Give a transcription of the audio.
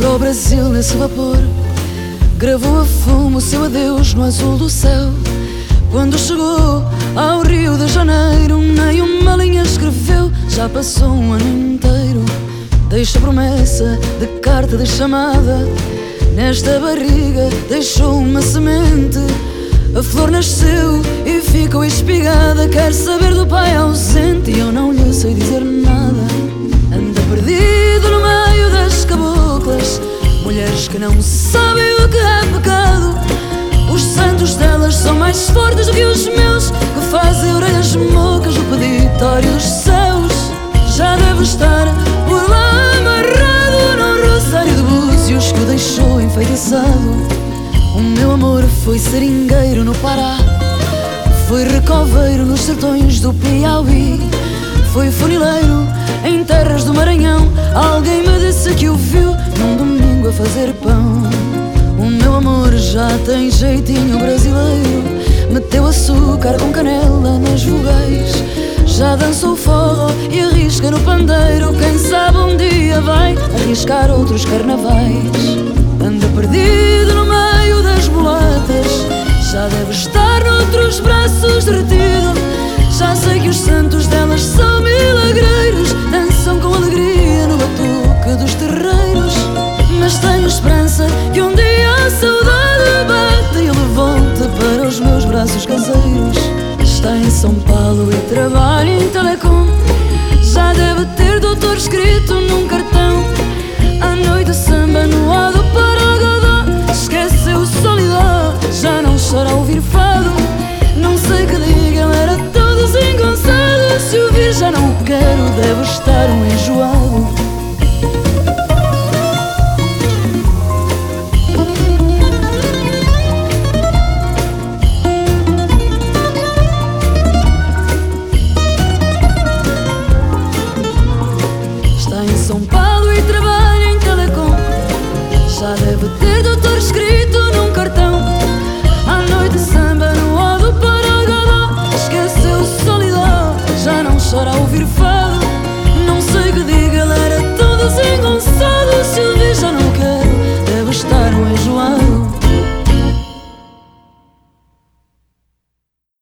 para o Brasil nesse vapor. Gravou a fumo o seu adeus no azul do céu. Quando chegou ao Rio de Janeiro, nem uma linha escreveu. Já passou um ano inteiro. Deixa promessa de carta de chamada. Nesta barriga deixou uma semente. A flor nasceu e ficou espigada. Quer saber do pai ausente e eu não lhe sei dizer nada. Mulheres que não sabem o que é pecado. Os santos delas são mais fortes do que os meus, que fazem orelhas mocas no peditório dos céus. Já deve estar por lá amarrado no rosário de búzios que o deixou enfeitiçado. O meu amor foi seringueiro no Pará Foi recoveiro nos sertões do Piauí Foi funileiro em terras do Maranhão Alguém me disse que o viu fazer pão. O meu amor já tem jeitinho brasileiro. Meteu açúcar com canela nas vogais. Já dançou forró e arrisca no pandeiro. Quem sabe um dia vai arriscar outros carnavais. Anda São Paulo e trabalha em Telecom. Já deve ter doutor escrito num cartão Já deve